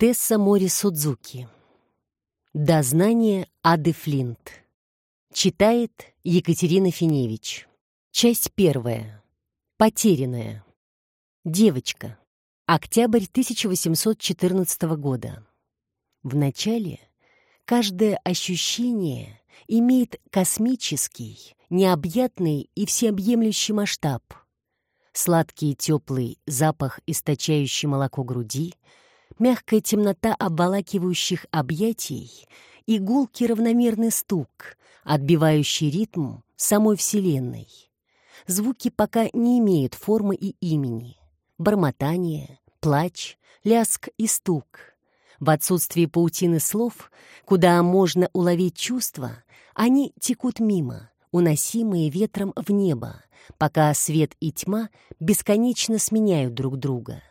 Тесса Мори Судзуки. Дознание Ады Флинт. Читает Екатерина Финевич. Часть первая. Потерянная. Девочка. Октябрь 1814 года. В начале каждое ощущение имеет космический, необъятный и всеобъемлющий масштаб. Сладкий и теплый запах, источающий молоко груди — мягкая темнота обволакивающих объятий и гулкий равномерный стук, отбивающий ритм самой Вселенной. Звуки пока не имеют формы и имени. Бормотание, плач, ляск и стук. В отсутствии паутины слов, куда можно уловить чувства, они текут мимо, уносимые ветром в небо, пока свет и тьма бесконечно сменяют друг друга.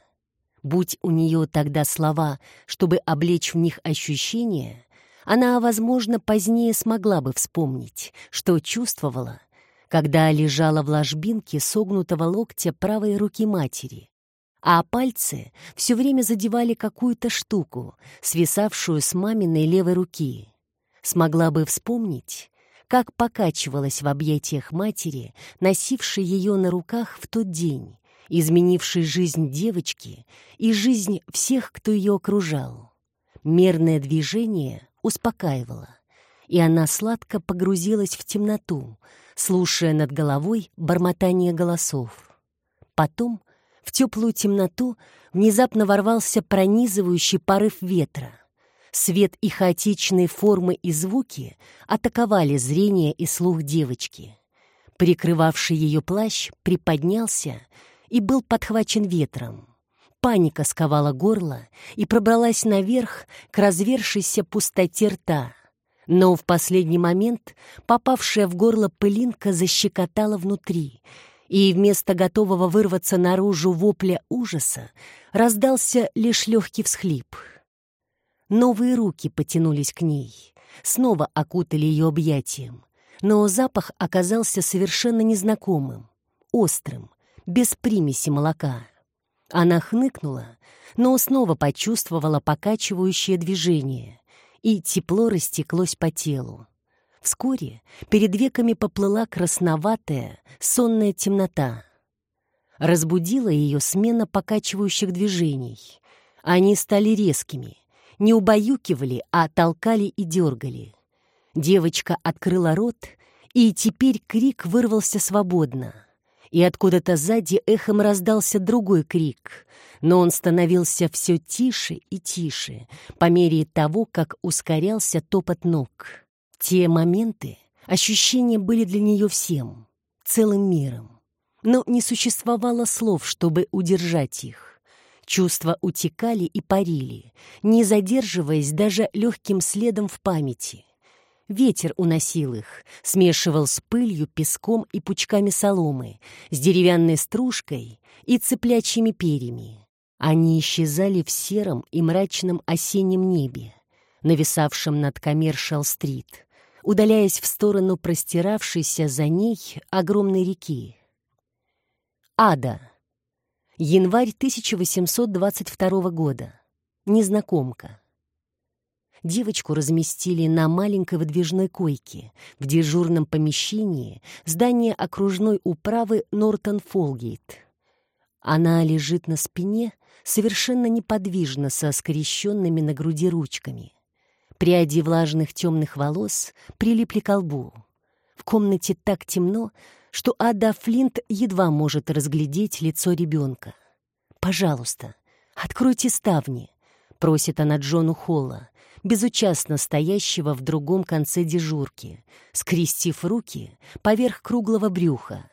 Будь у нее тогда слова, чтобы облечь в них ощущения, она, возможно, позднее смогла бы вспомнить, что чувствовала, когда лежала в ложбинке согнутого локтя правой руки матери, а пальцы все время задевали какую-то штуку, свисавшую с маминой левой руки. Смогла бы вспомнить, как покачивалась в объятиях матери, носившей ее на руках в тот день, изменивший жизнь девочки и жизнь всех, кто ее окружал. Мерное движение успокаивало, и она сладко погрузилась в темноту, слушая над головой бормотание голосов. Потом в теплую темноту внезапно ворвался пронизывающий порыв ветра. Свет и хаотичные формы и звуки атаковали зрение и слух девочки. Прикрывавший ее плащ приподнялся и был подхвачен ветром. Паника сковала горло и пробралась наверх к развершейся пустоте рта. Но в последний момент попавшая в горло пылинка защекотала внутри, и вместо готового вырваться наружу вопля ужаса раздался лишь легкий всхлип. Новые руки потянулись к ней, снова окутали ее объятием, но запах оказался совершенно незнакомым, острым, без примеси молока. Она хныкнула, но снова почувствовала покачивающее движение, и тепло растеклось по телу. Вскоре перед веками поплыла красноватая, сонная темнота. Разбудила ее смена покачивающих движений. Они стали резкими, не убаюкивали, а толкали и дергали. Девочка открыла рот, и теперь крик вырвался свободно — и откуда-то сзади эхом раздался другой крик, но он становился все тише и тише по мере того, как ускорялся топот ног. Те моменты ощущения были для нее всем, целым миром. Но не существовало слов, чтобы удержать их. Чувства утекали и парили, не задерживаясь даже легким следом в памяти. Ветер уносил их, смешивал с пылью, песком и пучками соломы, с деревянной стружкой и цыплячьими перьями. Они исчезали в сером и мрачном осеннем небе, нависавшем над Коммершал-стрит, удаляясь в сторону простиравшейся за ней огромной реки. Ада. Январь 1822 года. Незнакомка. Девочку разместили на маленькой выдвижной койке в дежурном помещении здания окружной управы Нортон-Фолгейт. Она лежит на спине, совершенно неподвижно со скрещенными на груди ручками. Пряди влажных темных волос прилипли к лбу. В комнате так темно, что Ада Флинт едва может разглядеть лицо ребенка. «Пожалуйста, откройте ставни», — просит она Джону Холла, безучастно стоящего в другом конце дежурки, скрестив руки поверх круглого брюха.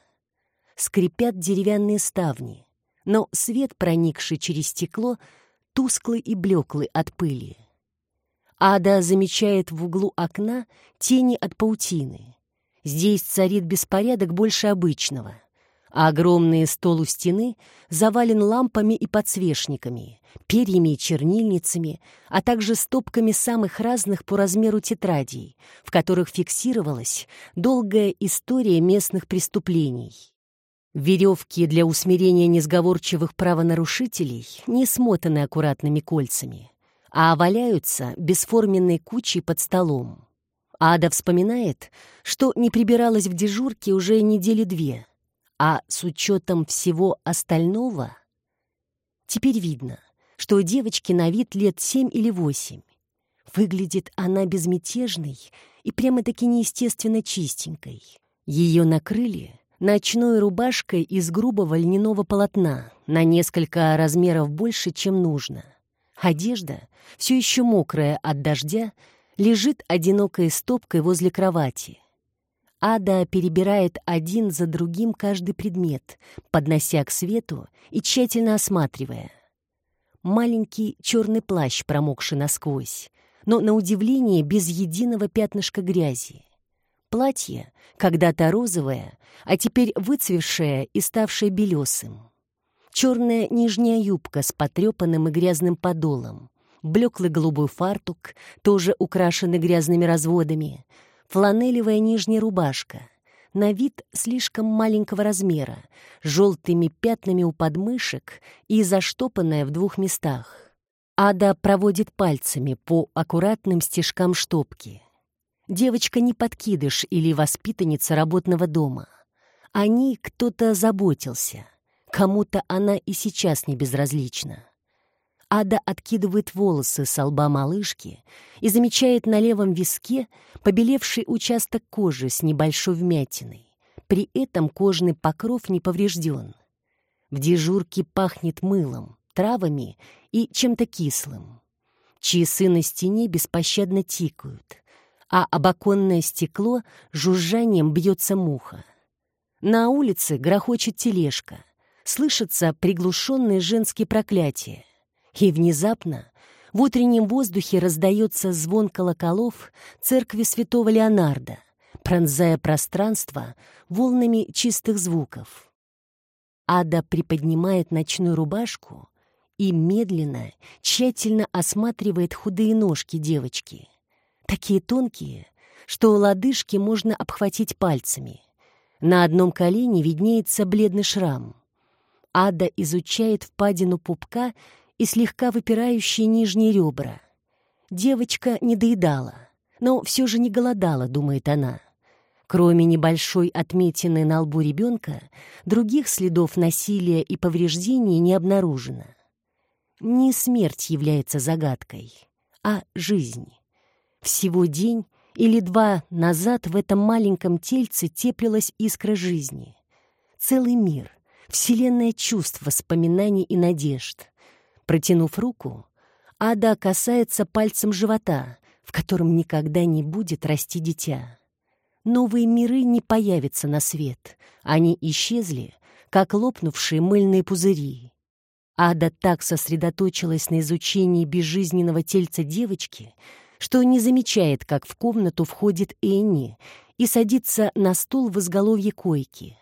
Скрипят деревянные ставни, но свет, проникший через стекло, тусклый и блеклый от пыли. Ада замечает в углу окна тени от паутины. Здесь царит беспорядок больше обычного а огромный стол у стены завален лампами и подсвечниками, перьями и чернильницами, а также стопками самых разных по размеру тетрадей, в которых фиксировалась долгая история местных преступлений. Веревки для усмирения несговорчивых правонарушителей не смотаны аккуратными кольцами, а валяются бесформенной кучей под столом. Ада вспоминает, что не прибиралась в дежурке уже недели две, а с учетом всего остального теперь видно, что у девочки на вид лет семь или восемь. Выглядит она безмятежной и прямо-таки неестественно чистенькой. Ее накрыли ночной рубашкой из грубого льняного полотна на несколько размеров больше, чем нужно. Одежда, все еще мокрая от дождя, лежит одинокой стопкой возле кровати. Ада перебирает один за другим каждый предмет, поднося к свету и тщательно осматривая. Маленький черный плащ, промокший насквозь, но, на удивление, без единого пятнышка грязи. Платье, когда-то розовое, а теперь выцвевшее и ставшее белесым. Черная нижняя юбка с потрепанным и грязным подолом, блеклый голубой фартук, тоже украшенный грязными разводами, фланелевая нижняя рубашка, на вид слишком маленького размера, желтыми пятнами у подмышек и заштопанная в двух местах. Ада проводит пальцами по аккуратным стежкам штопки. Девочка не подкидыш или воспитанница работного дома. О ней кто-то заботился. Кому-то она и сейчас не безразлична. Ада откидывает волосы с лба малышки и замечает на левом виске побелевший участок кожи с небольшой вмятиной. При этом кожный покров не поврежден. В дежурке пахнет мылом, травами и чем-то кислым. Часы на стене беспощадно тикают, а об оконное стекло жужжанием бьется муха. На улице грохочет тележка, слышатся приглушенные женские проклятия. И внезапно в утреннем воздухе раздается звон колоколов церкви святого Леонарда, пронзая пространство волнами чистых звуков. Ада приподнимает ночную рубашку и медленно, тщательно осматривает худые ножки девочки. Такие тонкие, что лодыжки можно обхватить пальцами. На одном колене виднеется бледный шрам. Ада изучает впадину пупка и слегка выпирающие нижние ребра. Девочка не доедала, но все же не голодала, думает она. Кроме небольшой отметины на лбу ребенка, других следов насилия и повреждений не обнаружено не смерть является загадкой, а жизнь. Всего день или два назад в этом маленьком тельце теплилась искра жизни. Целый мир, вселенная чувств, воспоминаний и надежд. Протянув руку, Ада касается пальцем живота, в котором никогда не будет расти дитя. Новые миры не появятся на свет, они исчезли, как лопнувшие мыльные пузыри. Ада так сосредоточилась на изучении безжизненного тельца девочки, что не замечает, как в комнату входит Энни и садится на стул в изголовье койки.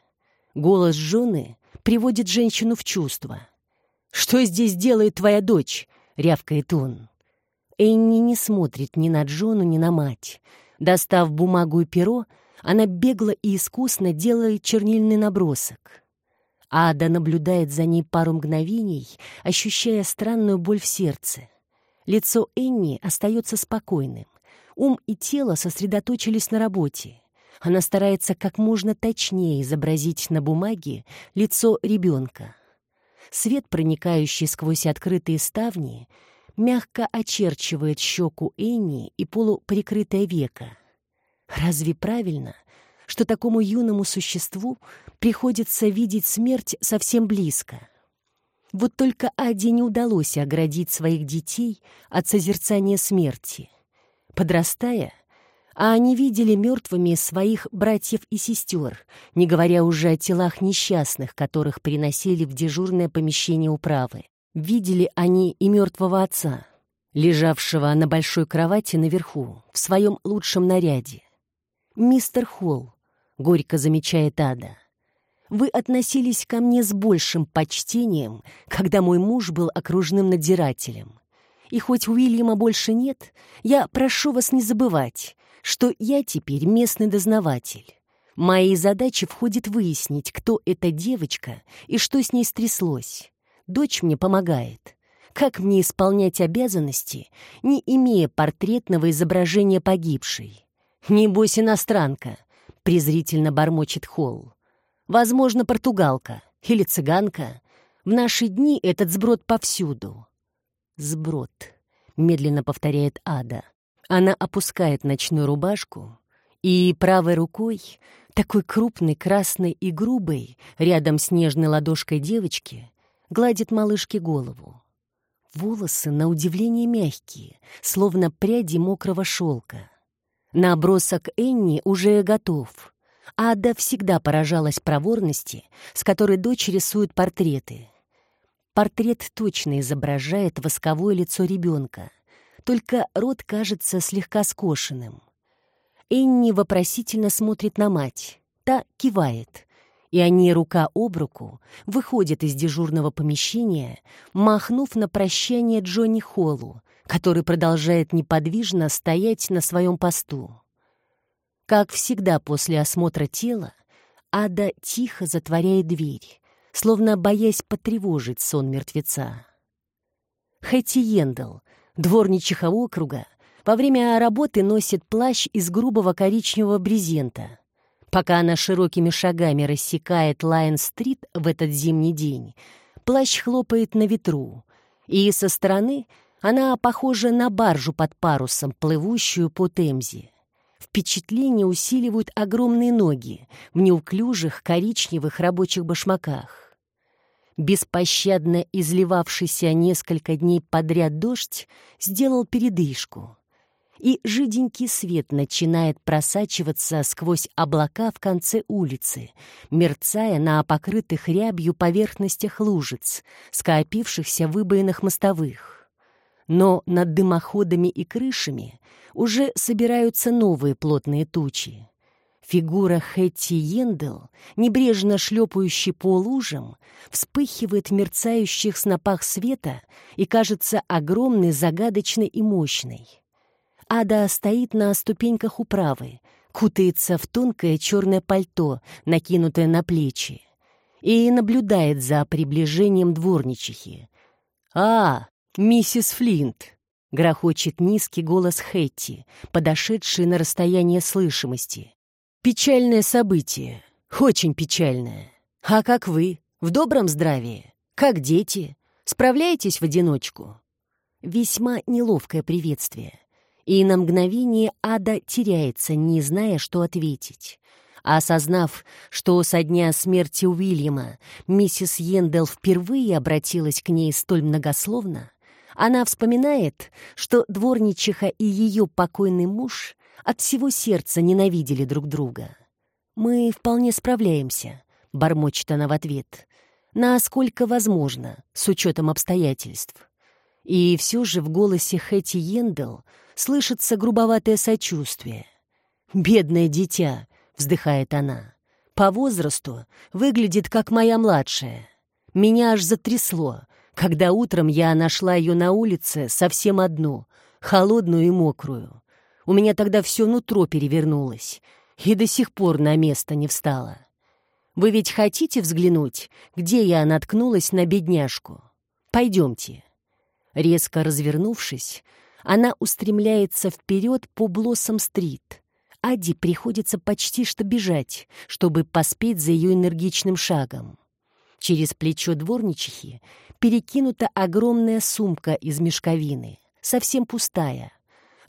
Голос жены приводит женщину в чувство. «Что здесь делает твоя дочь?» — рявкает он. Энни не смотрит ни на Джону, ни на мать. Достав бумагу и перо, она бегло и искусно делает чернильный набросок. Ада наблюдает за ней пару мгновений, ощущая странную боль в сердце. Лицо Энни остается спокойным. Ум и тело сосредоточились на работе. Она старается как можно точнее изобразить на бумаге лицо ребенка. Свет, проникающий сквозь открытые ставни, мягко очерчивает щеку Энни и полуприкрытое веко. Разве правильно что такому юному существу приходится видеть смерть совсем близко. Вот только Аде не удалось оградить своих детей от созерцания смерти. Подрастая, а они видели мертвыми своих братьев и сестер, не говоря уже о телах несчастных, которых приносили в дежурное помещение управы. Видели они и мертвого отца, лежавшего на большой кровати наверху, в своем лучшем наряде. Мистер Холл, горько замечает Ада. Вы относились ко мне с большим почтением, когда мой муж был окружным надзирателем. И хоть Уильяма больше нет, я прошу вас не забывать, что я теперь местный дознаватель. Моей задаче входит выяснить, кто эта девочка и что с ней стряслось. Дочь мне помогает. как мне исполнять обязанности, не имея портретного изображения погибшей? Небось, иностранка, презрительно бормочет Холл. Возможно, португалка или цыганка. В наши дни этот сброд повсюду. Сброд, медленно повторяет Ада. Она опускает ночную рубашку и правой рукой, такой крупной, красной и грубой, рядом с нежной ладошкой девочки, гладит малышке голову. Волосы, на удивление, мягкие, словно пряди мокрого шелка. Набросок Энни уже готов. Ада всегда поражалась проворности, с которой дочь рисует портреты. Портрет точно изображает восковое лицо ребенка, только рот кажется слегка скошенным. Энни вопросительно смотрит на мать. Та кивает, и они рука об руку выходят из дежурного помещения, махнув на прощание Джонни Холлу, который продолжает неподвижно стоять на своем посту. Как всегда после осмотра тела, Ада тихо затворяет дверь, словно боясь потревожить сон мертвеца. Хэти Йендл, дворничиха округа, во время работы носит плащ из грубого коричневого брезента. Пока она широкими шагами рассекает Лайн-стрит в этот зимний день, плащ хлопает на ветру, и со стороны она похожа на баржу под парусом, плывущую по Темзе. Впечатление усиливают огромные ноги в неуклюжих коричневых рабочих башмаках. Беспощадно изливавшийся несколько дней подряд дождь сделал передышку и жиденький свет начинает просачиваться сквозь облака в конце улицы, мерцая на покрытых рябью поверхностях лужиц, скопившихся выбоинах мостовых. Но над дымоходами и крышами уже собираются новые плотные тучи. Фигура Хэтти Йендел, небрежно шлепающей по лужам, вспыхивает в мерцающих снопах света и кажется огромной, загадочной и мощной. Ада стоит на ступеньках управы, кутается в тонкое черное пальто, накинутое на плечи, и наблюдает за приближением дворничихи. «А, миссис Флинт!» — грохочет низкий голос Хэтти, подошедший на расстояние слышимости. «Печальное событие, очень печальное. А как вы? В добром здравии? Как дети? Справляетесь в одиночку?» Весьма неловкое приветствие и на мгновение Ада теряется, не зная, что ответить. осознав, что со дня смерти Уильяма миссис Йендел впервые обратилась к ней столь многословно, она вспоминает, что дворничиха и ее покойный муж от всего сердца ненавидели друг друга. «Мы вполне справляемся», — бормочет она в ответ, «насколько возможно, с учетом обстоятельств». И все же в голосе Хэти Йендел слышится грубоватое сочувствие. «Бедное дитя», — вздыхает она, — «по возрасту выглядит как моя младшая. Меня аж затрясло, когда утром я нашла ее на улице совсем одну, холодную и мокрую. У меня тогда все нутро перевернулось и до сих пор на место не встала. Вы ведь хотите взглянуть, где я наткнулась на бедняжку? Пойдемте». Резко развернувшись, она устремляется вперед по Блоссом-стрит. Ади приходится почти что бежать, чтобы поспеть за ее энергичным шагом. Через плечо дворничихи перекинута огромная сумка из мешковины, совсем пустая.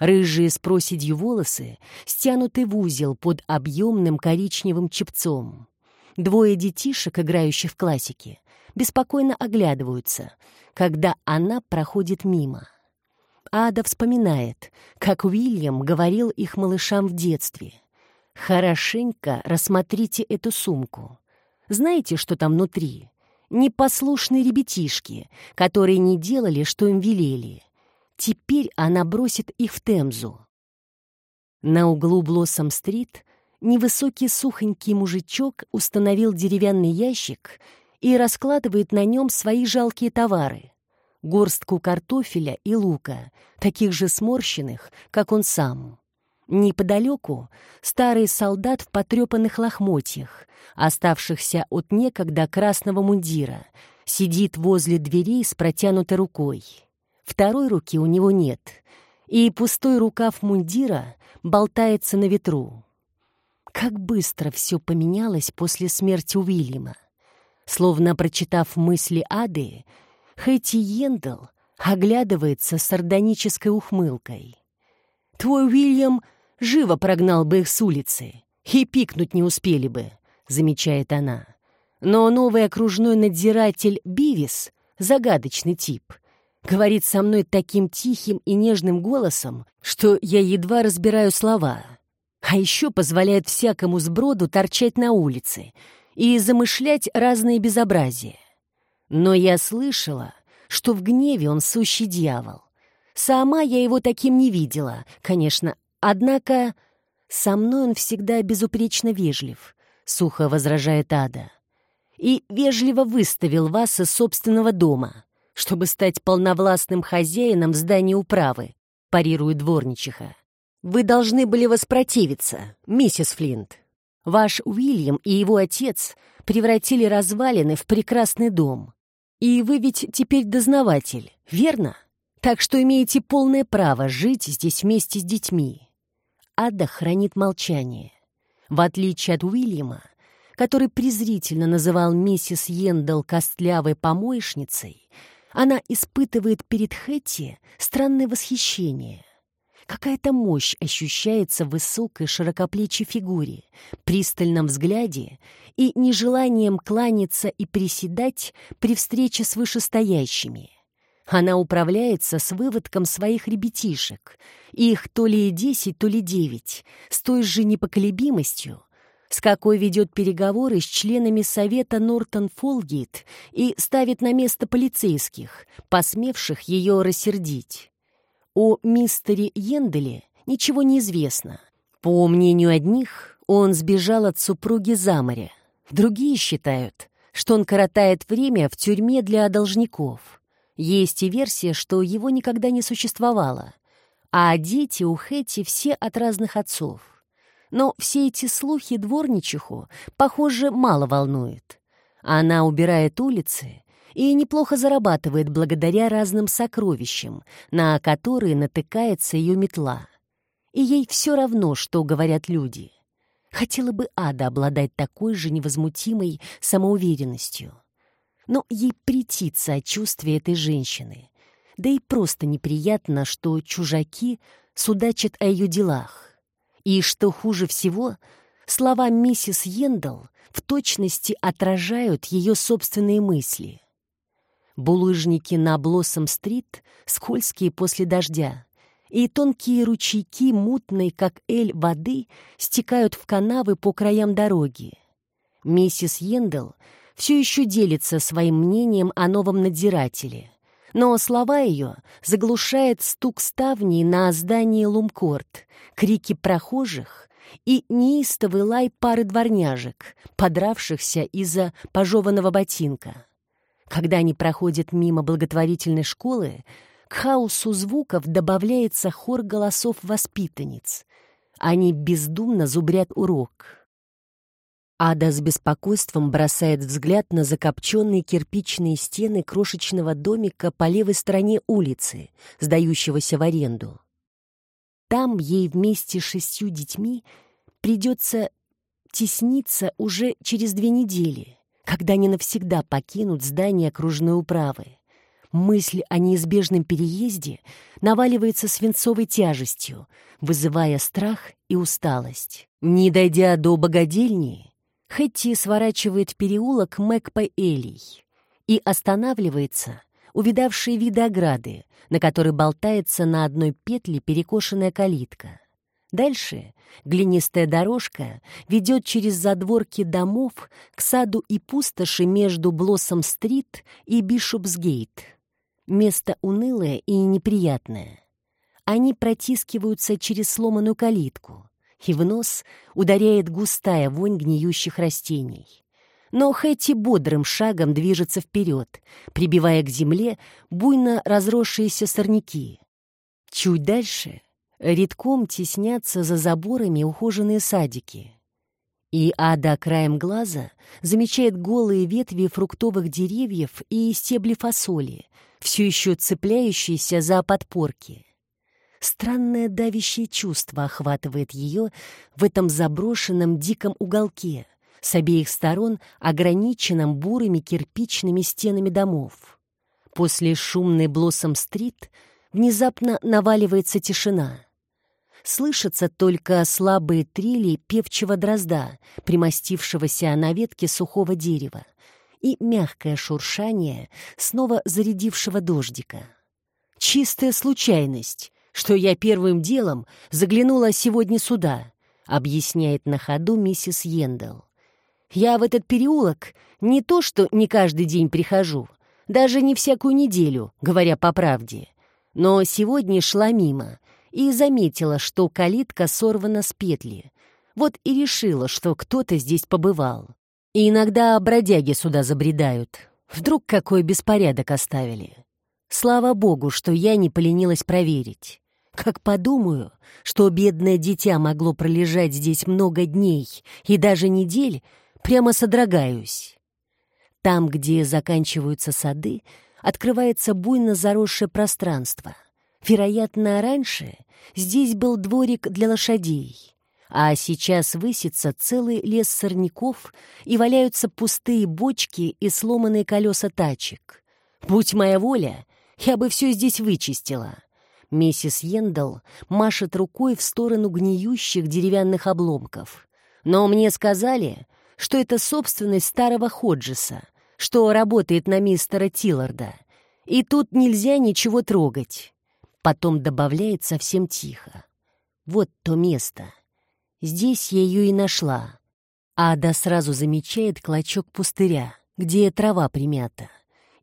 Рыжие с проседью волосы стянуты в узел под объемным коричневым чепцом. Двое детишек, играющих в классике, беспокойно оглядываются, когда она проходит мимо. Ада вспоминает, как Уильям говорил их малышам в детстве. «Хорошенько рассмотрите эту сумку. Знаете, что там внутри? Непослушные ребятишки, которые не делали, что им велели. Теперь она бросит их в Темзу». На углу Блоссом-стрит невысокий сухонький мужичок установил деревянный ящик и раскладывает на нем свои жалкие товары горстку картофеля и лука, таких же сморщенных, как он сам. Неподалеку старый солдат в потрепанных лохмотьях, оставшихся от некогда красного мундира, Сидит возле дверей с протянутой рукой. Второй руки у него нет, и пустой рукав мундира болтается на ветру. Как быстро все поменялось после смерти Уильяма. Словно прочитав мысли Ады, Хэти Йендл оглядывается с сардонической ухмылкой. «Твой Уильям живо прогнал бы их с улицы, и пикнуть не успели бы», — замечает она. Но новый окружной надзиратель Бивис — загадочный тип. Говорит со мной таким тихим и нежным голосом, что я едва разбираю слова. А еще позволяет всякому сброду торчать на улице и замышлять разные безобразия. Но я слышала, что в гневе он сущий дьявол. Сама я его таким не видела, конечно, однако со мной он всегда безупречно вежлив, сухо возражает Ада и вежливо выставил вас из собственного дома, чтобы стать полновластным хозяином здания управы», — парирует дворничиха. «Вы должны были воспротивиться, миссис Флинт. Ваш Уильям и его отец превратили развалины в прекрасный дом. И вы ведь теперь дознаватель, верно? Так что имеете полное право жить здесь вместе с детьми». Ада хранит молчание. В отличие от Уильяма, который презрительно называл миссис Йендал костлявой помоечницей, она испытывает перед Хэтти странное восхищение. Какая-то мощь ощущается в высокой широкоплечей фигуре, пристальном взгляде и нежеланием кланяться и приседать при встрече с вышестоящими. Она управляется с выводком своих ребятишек, их то ли десять, то ли девять, с той же непоколебимостью, с какой ведет переговоры с членами Совета Нортон Фолгейт и ставит на место полицейских, посмевших ее рассердить. О мистере Йенделе ничего не известно. По мнению одних, он сбежал от супруги за. Другие считают, что он коротает время в тюрьме для должников. Есть и версия, что его никогда не существовало. А дети у Хэти все от разных отцов. Но все эти слухи дворничиху, похоже, мало волнуют. Она убирает улицы и неплохо зарабатывает благодаря разным сокровищам, на которые натыкается ее метла. И ей все равно, что говорят люди. Хотела бы Ада обладать такой же невозмутимой самоуверенностью. Но ей претит сочувствие этой женщины. Да и просто неприятно, что чужаки судачат о ее делах. И, что хуже всего, слова миссис Йендал в точности отражают ее собственные мысли. Булыжники на Блоссом-стрит скользкие после дождя, и тонкие ручейки мутной, как эль, воды стекают в канавы по краям дороги. Миссис Йендал все еще делится своим мнением о новом надзирателе, но слова ее заглушает стук ставней на здании Лумкорт, крики прохожих и неистовый лай пары дворняжек, подравшихся из-за пожеванного ботинка. Когда они проходят мимо благотворительной школы, к хаосу звуков добавляется хор голосов воспитанниц. Они бездумно зубрят урок. Ада с беспокойством бросает взгляд на закопченные кирпичные стены крошечного домика по левой стороне улицы, сдающегося в аренду. Там ей вместе с шестью детьми придется тесниться уже через две недели, когда они навсегда покинут здание окружной управы. Мысль о неизбежном переезде наваливается свинцовой тяжестью, вызывая страх и усталость. Не дойдя до богадельни, Хэтти сворачивает переулок Мэкпа-Элей и останавливается, увидавшие виды ограды, на которой болтается на одной петле перекошенная калитка. Дальше глинистая дорожка ведет через задворки домов к саду и пустоши между Блоссом-стрит и Бишопсгейт. Место унылое и неприятное. Они протискиваются через сломанную калитку и в нос ударяет густая вонь гниющих растений. Но Хэти бодрым шагом движется вперед, прибивая к земле буйно разросшиеся сорняки. Чуть дальше редком теснятся за заборами ухоженные садики. И Ада краем глаза замечает голые ветви фруктовых деревьев и стебли фасоли, все еще цепляющиеся за подпорки. Странное давящее чувство охватывает ее в этом заброшенном диком уголке, с обеих сторон ограниченном бурыми кирпичными стенами домов. После шумной Блоссом-стрит внезапно наваливается тишина. Слышатся только слабые трели певчего дрозда, примостившегося на ветке сухого дерева, и мягкое шуршание снова зарядившего дождика. Чистая случайность, что я первым делом заглянула сегодня сюда, объясняет на ходу миссис Йендел. Я в этот переулок не то что не каждый день прихожу, даже не всякую неделю, говоря по правде. Но сегодня шла мимо и заметила, что калитка сорвана с петли. Вот и решила, что кто-то здесь побывал. И иногда бродяги сюда забредают. Вдруг какой беспорядок оставили. Слава богу, что я не поленилась проверить. Как подумаю, что бедное дитя могло пролежать здесь много дней и даже недель, прямо содрогаюсь. Там, где заканчиваются сады, открывается буйно заросшее пространство. Вероятно, раньше здесь был дворик для лошадей а сейчас высится целый лес сорняков и валяются пустые бочки и сломанные колеса тачек. Будь моя воля, я бы все здесь вычистила. Миссис Йендал машет рукой в сторону гниющих деревянных обломков. Но мне сказали, что это собственность старого Ходжеса, что работает на мистера Тилларда, и тут нельзя ничего трогать. Потом добавляет совсем тихо. Вот то место — Здесь я ее и нашла. Ада сразу замечает клочок пустыря, где трава примята,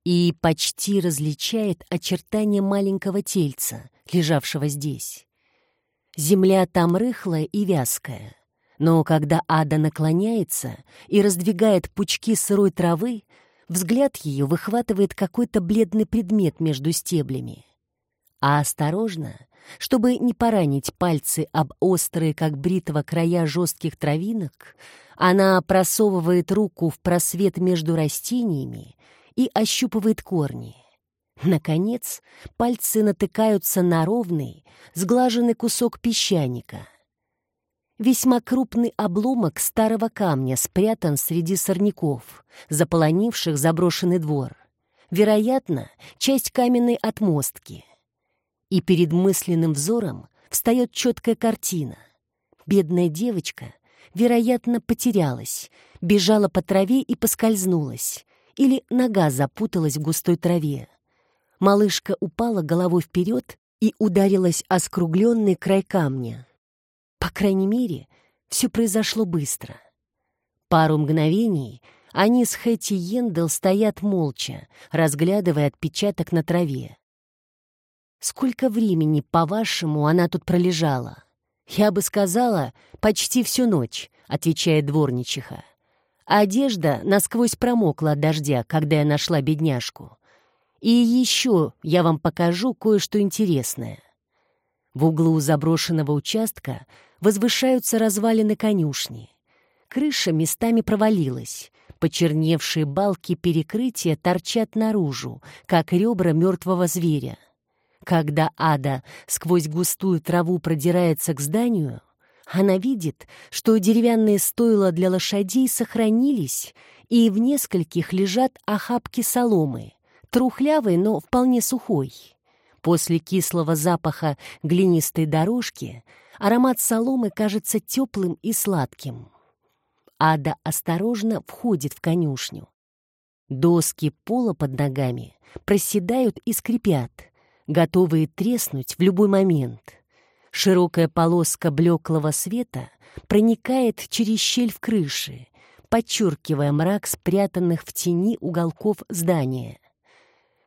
и почти различает очертания маленького тельца, лежавшего здесь. Земля там рыхлая и вязкая, но когда Ада наклоняется и раздвигает пучки сырой травы, взгляд ее выхватывает какой-то бледный предмет между стеблями. А осторожно, чтобы не поранить пальцы об острые, как бритва, края жестких травинок, она просовывает руку в просвет между растениями и ощупывает корни. Наконец, пальцы натыкаются на ровный, сглаженный кусок песчаника. Весьма крупный обломок старого камня спрятан среди сорняков, заполонивших заброшенный двор. Вероятно, часть каменной отмостки — и перед мысленным взором встает четкая картина. Бедная девочка, вероятно, потерялась, бежала по траве и поскользнулась, или нога запуталась в густой траве. Малышка упала головой вперед и ударилась о скругленный край камня. По крайней мере, все произошло быстро. Пару мгновений они с Хэти Йендел стоят молча, разглядывая отпечаток на траве. Сколько времени, по-вашему, она тут пролежала? Я бы сказала, почти всю ночь, отвечает дворничиха. Одежда насквозь промокла от дождя, когда я нашла бедняжку. И еще я вам покажу кое-что интересное. В углу заброшенного участка возвышаются развалины конюшни. Крыша местами провалилась. Почерневшие балки перекрытия торчат наружу, как ребра мертвого зверя. Когда Ада сквозь густую траву продирается к зданию, она видит, что деревянные стойла для лошадей сохранились, и в нескольких лежат охапки соломы, трухлявой, но вполне сухой. После кислого запаха глинистой дорожки аромат соломы кажется теплым и сладким. Ада осторожно входит в конюшню. Доски пола под ногами проседают и скрипят — готовые треснуть в любой момент. Широкая полоска блеклого света проникает через щель в крыше, подчеркивая мрак спрятанных в тени уголков здания.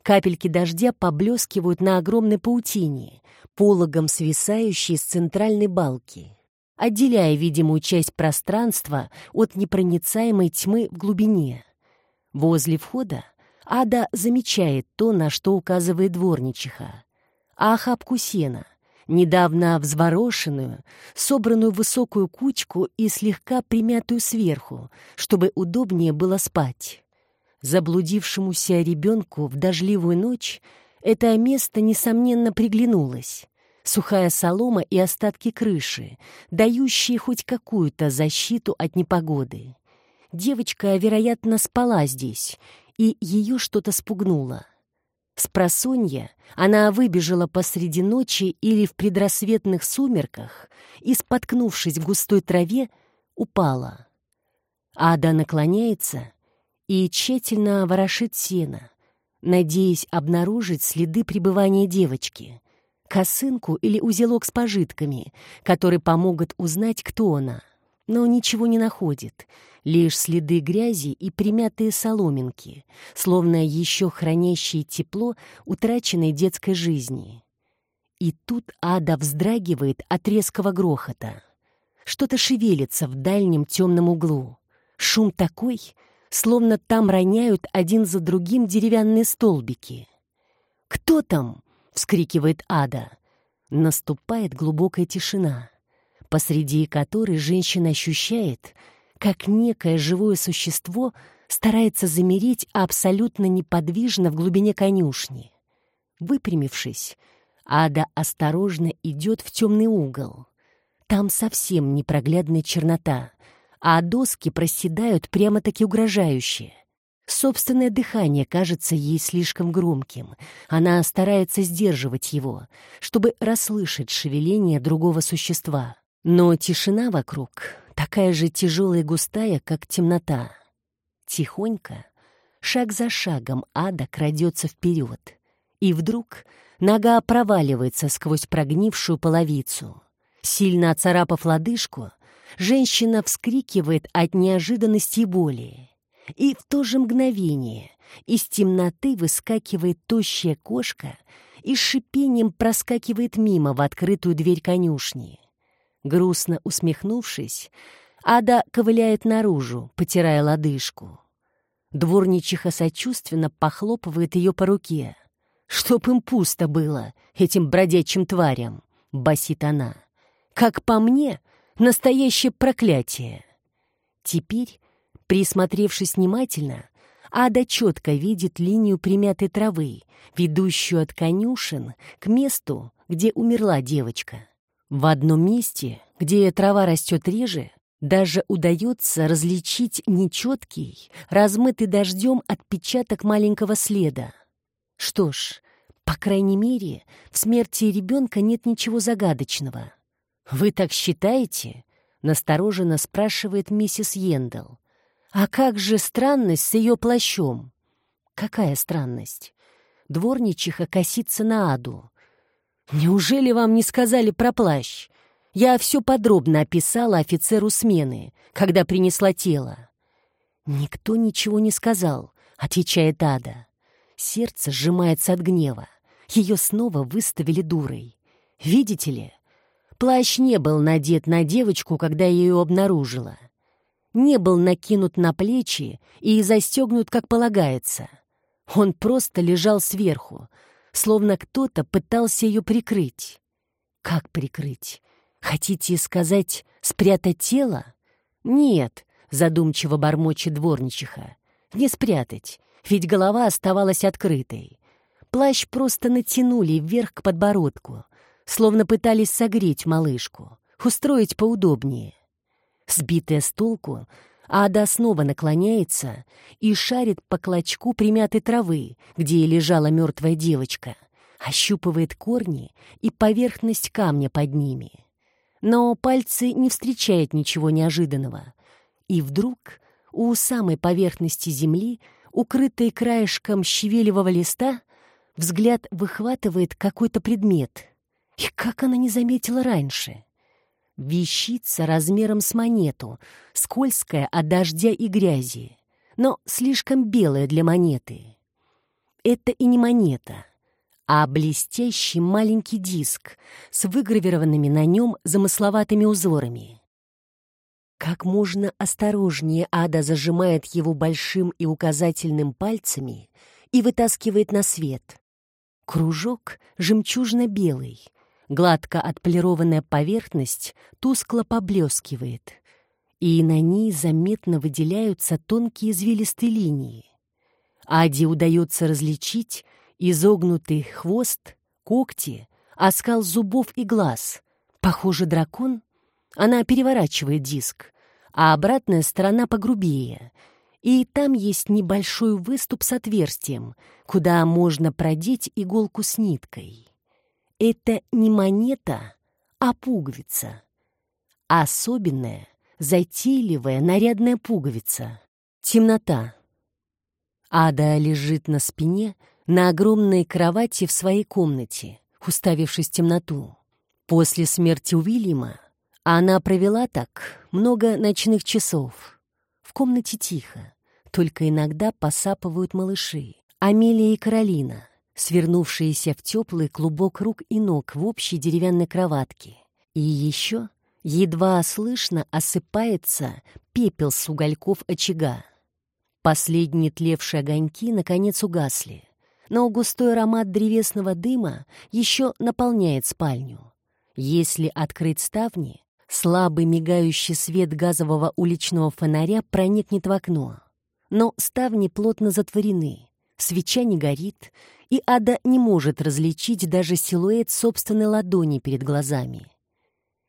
Капельки дождя поблескивают на огромной паутине, пологом свисающей с центральной балки, отделяя видимую часть пространства от непроницаемой тьмы в глубине. Возле входа Ада замечает то, на что указывает дворничиха. А охапку сена, недавно взворошенную, собранную высокую кучку и слегка примятую сверху, чтобы удобнее было спать. Заблудившемуся ребенку в дождливую ночь это место, несомненно, приглянулось. Сухая солома и остатки крыши, дающие хоть какую-то защиту от непогоды. Девочка, вероятно, спала здесь, и ее что-то спугнуло. С просонья она выбежала посреди ночи или в предрассветных сумерках и, споткнувшись в густой траве, упала. Ада наклоняется и тщательно ворошит сено, надеясь обнаружить следы пребывания девочки, косынку или узелок с пожитками, которые помогут узнать, кто она. Но ничего не находит — лишь следы грязи и примятые соломинки, словно еще хранящие тепло утраченной детской жизни. И тут ада вздрагивает от резкого грохота. Что-то шевелится в дальнем темном углу. Шум такой, словно там роняют один за другим деревянные столбики. «Кто там?» — вскрикивает ада. Наступает глубокая тишина, посреди которой женщина ощущает — как некое живое существо старается замереть абсолютно неподвижно в глубине конюшни. Выпрямившись, Ада осторожно идет в темный угол. Там совсем непроглядная чернота, а доски проседают прямо-таки угрожающе. Собственное дыхание кажется ей слишком громким. Она старается сдерживать его, чтобы расслышать шевеление другого существа. Но тишина вокруг такая же тяжелая и густая, как темнота. Тихонько, шаг за шагом ада крадется вперед, и вдруг нога проваливается сквозь прогнившую половицу. Сильно оцарапав лодыжку, женщина вскрикивает от неожиданности и боли. И в то же мгновение из темноты выскакивает тощая кошка и с шипением проскакивает мимо в открытую дверь конюшни. Грустно усмехнувшись, Ада ковыляет наружу, потирая лодыжку. Дворничиха сочувственно похлопывает ее по руке. «Чтоб им пусто было, этим бродячим тварям!» — басит она. «Как по мне, настоящее проклятие!» Теперь, присмотревшись внимательно, Ада четко видит линию примятой травы, ведущую от конюшен к месту, где умерла девочка. В одном месте, где трава растет реже, даже удается различить нечеткий, размытый дождем отпечаток маленького следа. Что ж, по крайней мере, в смерти ребенка нет ничего загадочного. «Вы так считаете?» — настороженно спрашивает миссис Йендл. «А как же странность с ее плащом?» «Какая странность?» Дворничиха косится на аду. «Неужели вам не сказали про плащ? Я все подробно описала офицеру смены, когда принесла тело». «Никто ничего не сказал», — отвечает Ада. Сердце сжимается от гнева. Ее снова выставили дурой. «Видите ли, плащ не был надет на девочку, когда я ее обнаружила. Не был накинут на плечи и застегнут, как полагается. Он просто лежал сверху, словно кто-то пытался ее прикрыть. Как прикрыть? Хотите сказать, спрятать тело? Нет, задумчиво бормочет дворничиха. Не спрятать, ведь голова оставалась открытой. Плащ просто натянули вверх к подбородку, словно пытались согреть малышку, устроить поудобнее. Сбитая с толку, Ада снова наклоняется и шарит по клочку примятой травы, где лежала мертвая девочка, ощупывает корни и поверхность камня под ними. Но пальцы не встречают ничего неожиданного. И вдруг у самой поверхности земли, укрытой краешком щавелевого листа, взгляд выхватывает какой-то предмет. И как она не заметила раньше? Вещица размером с монету, скользкая от дождя и грязи, но слишком белая для монеты. Это и не монета, а блестящий маленький диск с выгравированными на нем замысловатыми узорами. Как можно осторожнее Ада зажимает его большим и указательным пальцами и вытаскивает на свет. Кружок жемчужно-белый, Гладко отполированная поверхность тускло поблескивает, и на ней заметно выделяются тонкие извилистые линии. Аде удается различить изогнутый хвост, когти, оскал зубов и глаз. Похоже, дракон. Она переворачивает диск, а обратная сторона погрубее — и там есть небольшой выступ с отверстием, куда можно продеть иголку с ниткой. Это не монета, а пуговица. Особенная, затейливая, нарядная пуговица. Темнота. Ада лежит на спине на огромной кровати в своей комнате, уставившись в темноту. После смерти Уильяма она провела так много ночных часов. В комнате тихо, только иногда посапывают малыши. Амелия и Каролина, свернувшиеся в теплый клубок рук и ног в общей деревянной кроватке. И еще едва слышно осыпается пепел с угольков очага. Последние тлевшие огоньки наконец угасли, но густой аромат древесного дыма еще наполняет спальню. Если открыть ставни, слабый мигающий свет газового уличного фонаря проникнет в окно. Но ставни плотно затворены, свеча не горит, и Ада не может различить даже силуэт собственной ладони перед глазами.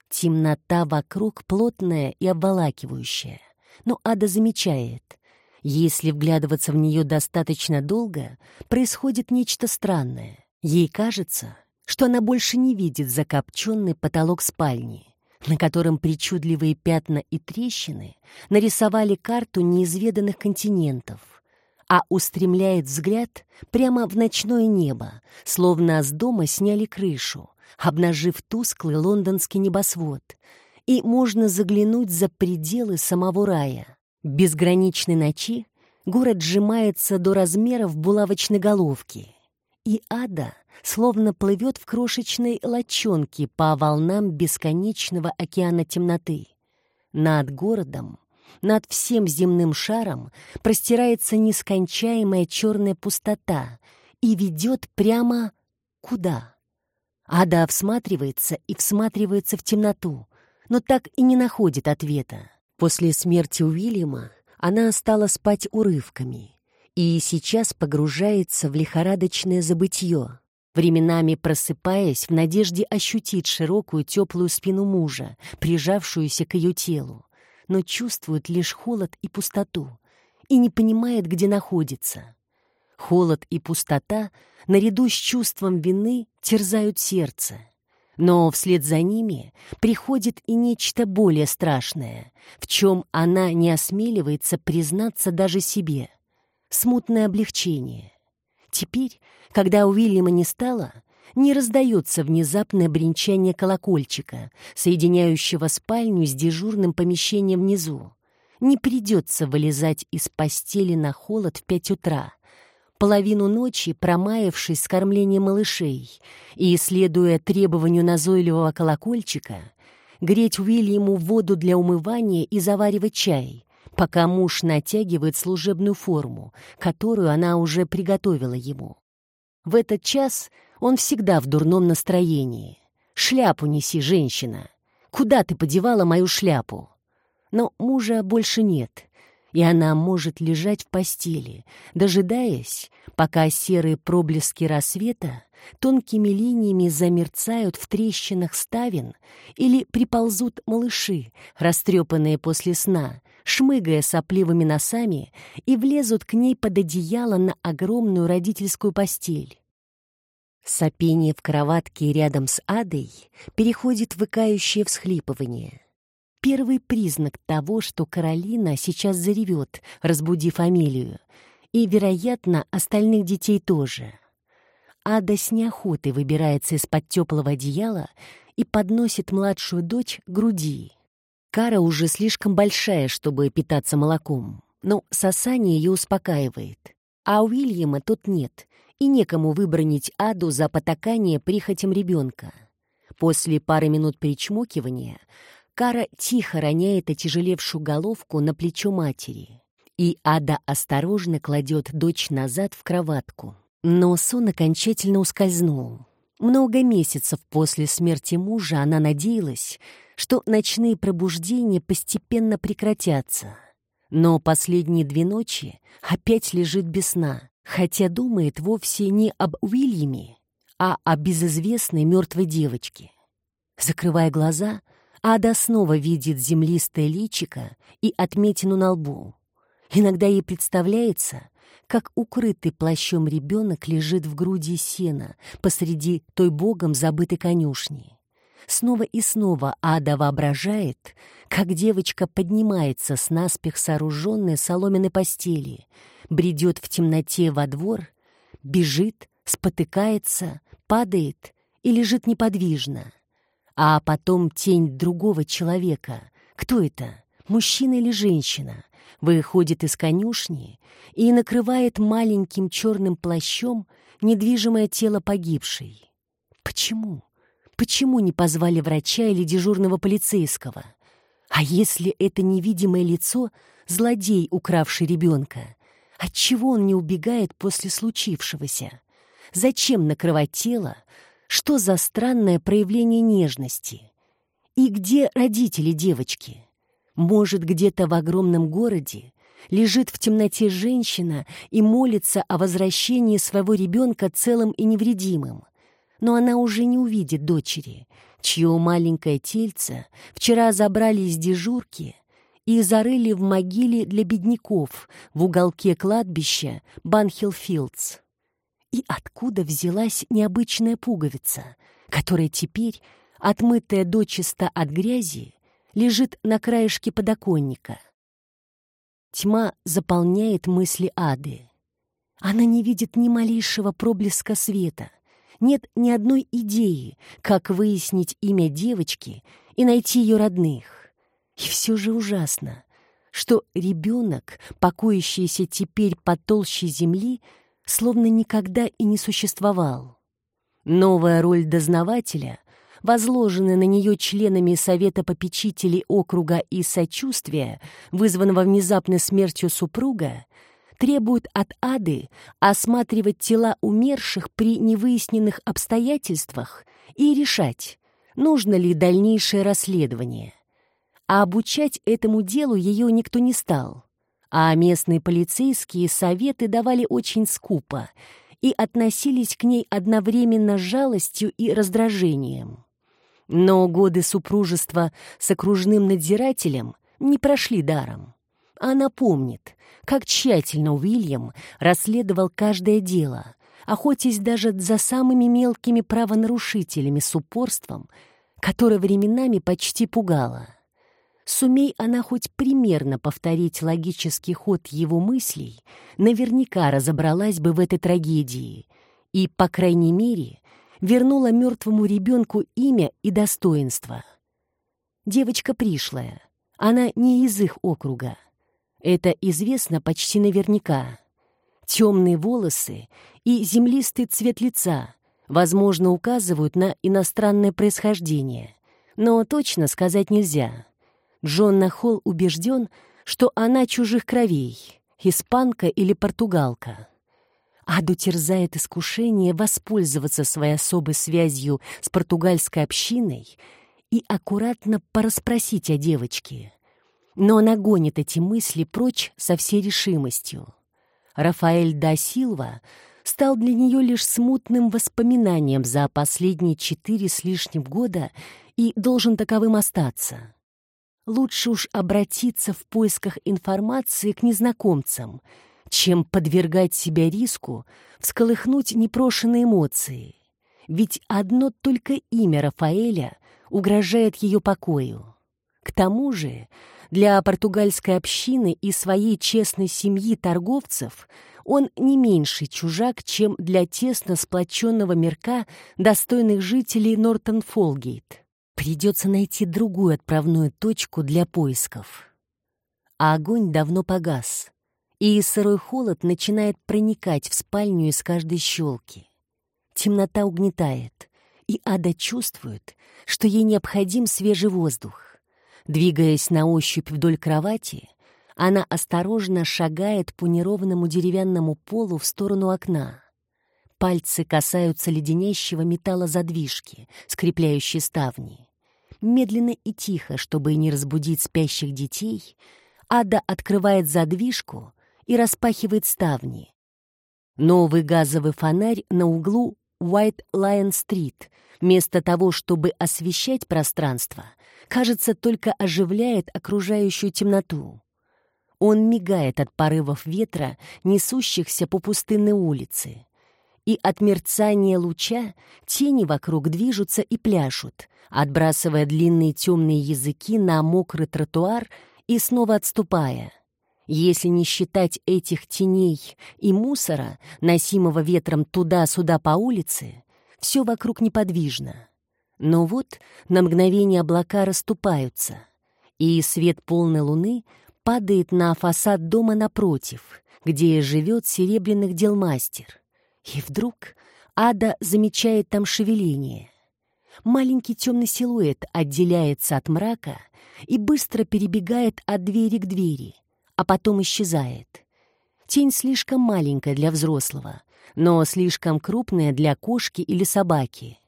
Темнота вокруг плотная и обволакивающая, но Ада замечает, если вглядываться в нее достаточно долго, происходит нечто странное. Ей кажется, что она больше не видит закопченный потолок спальни, на котором причудливые пятна и трещины нарисовали карту неизведанных континентов а устремляет взгляд прямо в ночное небо, словно с дома сняли крышу, обнажив тусклый лондонский небосвод, и можно заглянуть за пределы самого рая. Безграничной ночи город сжимается до размеров булавочной головки, и ада словно плывет в крошечной лочонке по волнам бесконечного океана темноты. Над городом над всем земным шаром простирается нескончаемая черная пустота и ведет прямо куда? Ада всматривается и всматривается в темноту, но так и не находит ответа. После смерти Уильяма она стала спать урывками и сейчас погружается в лихорадочное забытье, временами просыпаясь в надежде ощутить широкую теплую спину мужа, прижавшуюся к ее телу, но чувствует лишь холод и пустоту и не понимает, где находится. Холод и пустота, наряду с чувством вины, терзают сердце. Но вслед за ними приходит и нечто более страшное, в чем она не осмеливается признаться даже себе. Смутное облегчение. Теперь, когда Уильяма не стало, не раздается внезапное бренчание колокольчика, соединяющего спальню с дежурным помещением внизу. Не придется вылезать из постели на холод в пять утра, половину ночи промаявшись с кормлением малышей и, следуя требованию назойливого колокольчика, греть Уильяму воду для умывания и заваривать чай, пока муж натягивает служебную форму, которую она уже приготовила ему. В этот час он всегда в дурном настроении. «Шляпу неси, женщина! Куда ты подевала мою шляпу?» Но мужа больше нет, и она может лежать в постели, дожидаясь, пока серые проблески рассвета тонкими линиями замерцают в трещинах ставен или приползут малыши, растрепанные после сна, шмыгая сопливыми носами, и влезут к ней под одеяло на огромную родительскую постель. Сопение в кроватке рядом с Адой переходит в выкающее всхлипывание. Первый признак того, что Каролина сейчас заревет, разбудив Амелию, и, вероятно, остальных детей тоже. Ада с неохотой выбирается из-под теплого одеяла и подносит младшую дочь к груди. Кара уже слишком большая, чтобы питаться молоком, но сосание ее успокаивает. А Уильяма тут нет, и некому выбронить Аду за потакание прихотям ребенка. После пары минут перечмокивания Кара тихо роняет отяжелевшую головку на плечо матери, и Ада осторожно кладет дочь назад в кроватку. Но сон окончательно ускользнул. Много месяцев после смерти мужа она надеялась, что ночные пробуждения постепенно прекратятся. Но последние две ночи опять лежит без сна, хотя думает вовсе не об Уильяме, а о безызвестной мертвой девочке. Закрывая глаза, Ада снова видит землистое личико и отметину на лбу. Иногда ей представляется, как укрытый плащом ребенок лежит в груди сена посреди той богом забытой конюшни. Снова и снова Ада воображает, как девочка поднимается с наспех сооруженной соломенной постели, бредет в темноте во двор, бежит, спотыкается, падает и лежит неподвижно. А потом тень другого человека. Кто это? Мужчина или женщина? Выходит из конюшни и накрывает маленьким черным плащом недвижимое тело погибшей. Почему? Почему не позвали врача или дежурного полицейского? А если это невидимое лицо — злодей, укравший ребенка? Отчего он не убегает после случившегося? Зачем накрывать тело? Что за странное проявление нежности? И где родители девочки? Может, где-то в огромном городе лежит в темноте женщина и молится о возвращении своего ребенка целым и невредимым. Но она уже не увидит дочери, чье маленькое тельце вчера забрали из дежурки и зарыли в могиле для бедняков в уголке кладбища Банхилфилдс. И откуда взялась необычная пуговица, которая теперь, отмытая дочисто от грязи, лежит на краешке подоконника. Тьма заполняет мысли Ады. Она не видит ни малейшего проблеска света. Нет ни одной идеи, как выяснить имя девочки и найти ее родных. И все же ужасно, что ребенок, покоящийся теперь по толще земли, словно никогда и не существовал. Новая роль дознавателя возложенное на нее членами Совета попечителей округа и сочувствия, вызванного внезапной смертью супруга, требует от Ады осматривать тела умерших при невыясненных обстоятельствах и решать, нужно ли дальнейшее расследование. А обучать этому делу ее никто не стал. А местные полицейские советы давали очень скупо и относились к ней одновременно с жалостью и раздражением. Но годы супружества с окружным надзирателем не прошли даром. Она помнит, как тщательно Уильям расследовал каждое дело, охотясь даже за самыми мелкими правонарушителями с упорством, которое временами почти пугало. Сумей она хоть примерно повторить логический ход его мыслей, наверняка разобралась бы в этой трагедии и, по крайней мере, вернула мертвому ребенку имя и достоинство. Девочка пришлая, она не из их округа. Это известно почти наверняка. Темные волосы и землистый цвет лица, возможно, указывают на иностранное происхождение, но точно сказать нельзя. Джонна Холл убежден, что она чужих кровей, испанка или португалка. Аду терзает искушение воспользоваться своей особой связью с португальской общиной и аккуратно порасспросить о девочке. Но она гонит эти мысли прочь со всей решимостью. Рафаэль да Силва стал для нее лишь смутным воспоминанием за последние четыре с лишним года и должен таковым остаться. Лучше уж обратиться в поисках информации к незнакомцам — чем подвергать себя риску всколыхнуть непрошенные эмоции. Ведь одно только имя Рафаэля угрожает ее покою. К тому же для португальской общины и своей честной семьи торговцев он не меньший чужак, чем для тесно сплоченного мирка достойных жителей Нортон-Фолгейт. Придется найти другую отправную точку для поисков. А огонь давно погас и сырой холод начинает проникать в спальню из каждой щелки. Темнота угнетает, и Ада чувствует, что ей необходим свежий воздух. Двигаясь на ощупь вдоль кровати, она осторожно шагает по неровному деревянному полу в сторону окна. Пальцы касаются леденящего металла задвижки, скрепляющей ставни. Медленно и тихо, чтобы не разбудить спящих детей, Ада открывает задвижку и распахивает ставни. Новый газовый фонарь на углу White Lion Street, вместо того, чтобы освещать пространство, кажется, только оживляет окружающую темноту. Он мигает от порывов ветра, несущихся по пустынной улице. И от мерцания луча тени вокруг движутся и пляшут, отбрасывая длинные темные языки на мокрый тротуар и снова отступая. Если не считать этих теней и мусора, носимого ветром туда-сюда по улице, все вокруг неподвижно. Но вот на мгновение облака расступаются, и свет полной луны падает на фасад дома напротив, где живет серебряных дел мастер. И вдруг Ада замечает там шевеление. Маленький темный силуэт отделяется от мрака и быстро перебегает от двери к двери, а потом исчезает. Тень слишком маленькая для взрослого, но слишком крупная для кошки или собаки.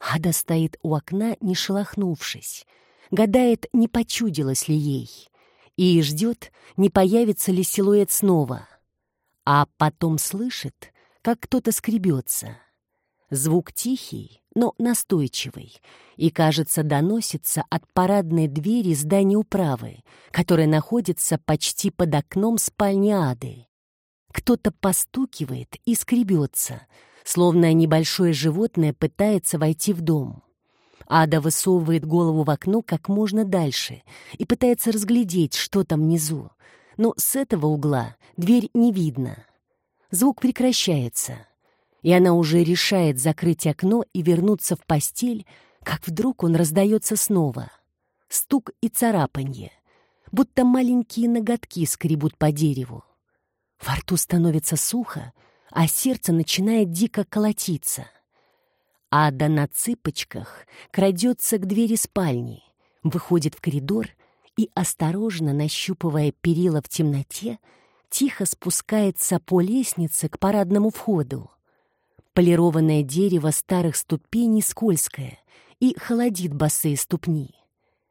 Ада стоит у окна, не шелохнувшись, гадает, не почудилось ли ей, и ждет, не появится ли силуэт снова. А потом слышит, как кто-то скребется. Звук тихий, но настойчивый, и, кажется, доносится от парадной двери здания управы, которая находится почти под окном спальни Ады. Кто-то постукивает и скребется, словно небольшое животное пытается войти в дом. Ада высовывает голову в окно как можно дальше и пытается разглядеть, что там внизу. Но с этого угла дверь не видно. Звук прекращается, и она уже решает закрыть окно и вернуться в постель, как вдруг он раздается снова. Стук и царапанье, будто маленькие ноготки скребут по дереву. Во рту становится сухо, а сердце начинает дико колотиться. Ада на цыпочках крадется к двери спальни, выходит в коридор и, осторожно нащупывая перила в темноте, тихо спускается по лестнице к парадному входу. Полированное дерево старых ступеней скользкое и холодит босые ступни.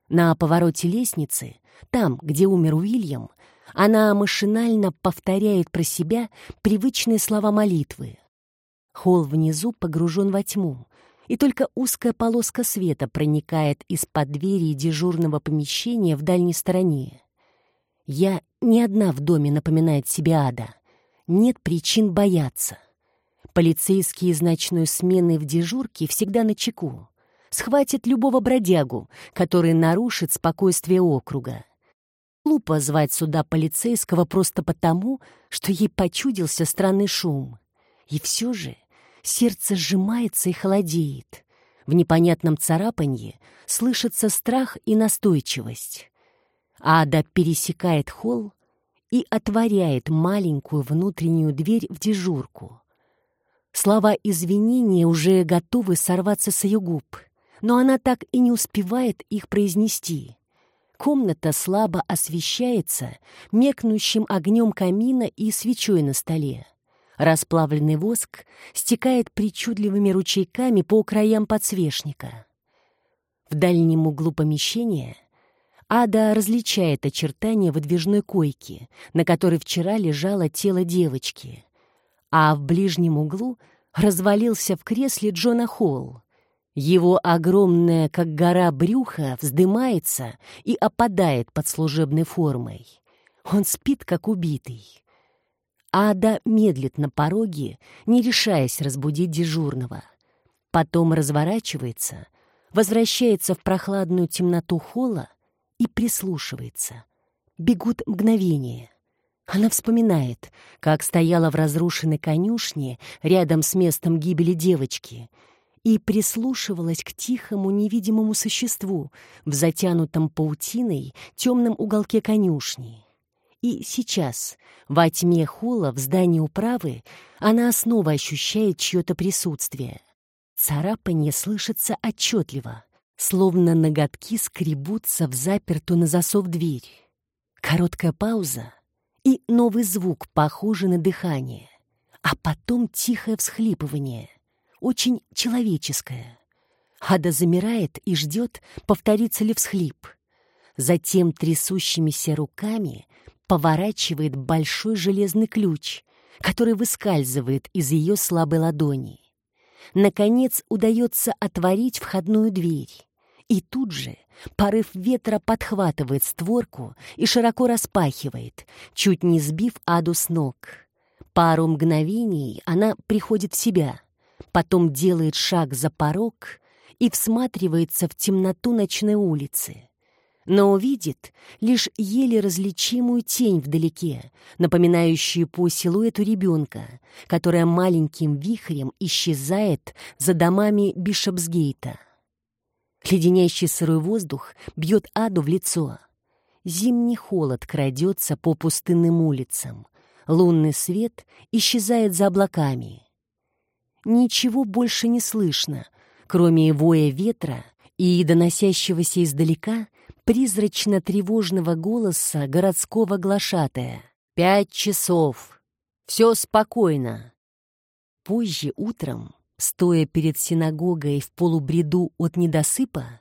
На повороте лестницы, там, где умер Уильям, она машинально повторяет про себя привычные слова молитвы. Холл внизу погружен во тьму, и только узкая полоска света проникает из-под двери дежурного помещения в дальней стороне. Я не одна в доме, напоминает себе Ада. Нет причин бояться. Полицейские из ночной смены в дежурке всегда на чеку. Схватят любого бродягу, который нарушит спокойствие округа. Глупо звать сюда полицейского просто потому, что ей почудился странный шум. И все же сердце сжимается и холодеет. В непонятном царапанье слышится страх и настойчивость. Ада пересекает холл и отворяет маленькую внутреннюю дверь в дежурку. Слова извинения уже готовы сорваться с ее губ, но она так и не успевает их произнести. Комната слабо освещается мекнущим огнем камина и свечой на столе. Расплавленный воск стекает причудливыми ручейками по краям подсвечника. В дальнем углу помещения Ада различает очертания выдвижной койки, на которой вчера лежало тело девочки, а в ближнем углу развалился в кресле Джона Холл. Его огромное, как гора, брюхо вздымается и опадает под служебной формой. Он спит, как убитый. Ада медлит на пороге, не решаясь разбудить дежурного. Потом разворачивается, возвращается в прохладную темноту холла и прислушивается. Бегут мгновения. Она вспоминает, как стояла в разрушенной конюшне рядом с местом гибели девочки и прислушивалась к тихому невидимому существу в затянутом паутиной темном уголке конюшни. И сейчас, во тьме холла в здании управы, она снова ощущает чье-то присутствие. Царапанье слышится отчетливо, словно ноготки скребутся в запертую на засов дверь. Короткая пауза и новый звук, похожий на дыхание. а потом тихое всхлипывание, очень человеческое. Ада замирает и ждет, повторится ли всхлип. Затем трясущимися руками поворачивает большой железный ключ, который выскальзывает из ее слабой ладони. Наконец удается отворить входную дверь. И тут же порыв ветра подхватывает створку и широко распахивает, чуть не сбив Аду с ног. Пару мгновений она приходит в себя, потом делает шаг за порог и всматривается в темноту ночной улицы. Но увидит лишь еле различимую тень вдалеке, напоминающую по силуэту ребенка, которая маленьким вихрем исчезает за домами Бишопсгейта. Леденящий сырой воздух бьет Аду в лицо. Зимний холод крадется по пустынным улицам, Лунный свет исчезает за облаками. Ничего больше не слышно, кроме воя ветра и доносящегося издалека призрачно-тревожного голоса городского глашатая. «Пять часов! Все спокойно!» Позже утром, стоя перед синагогой в полубреду от недосыпа,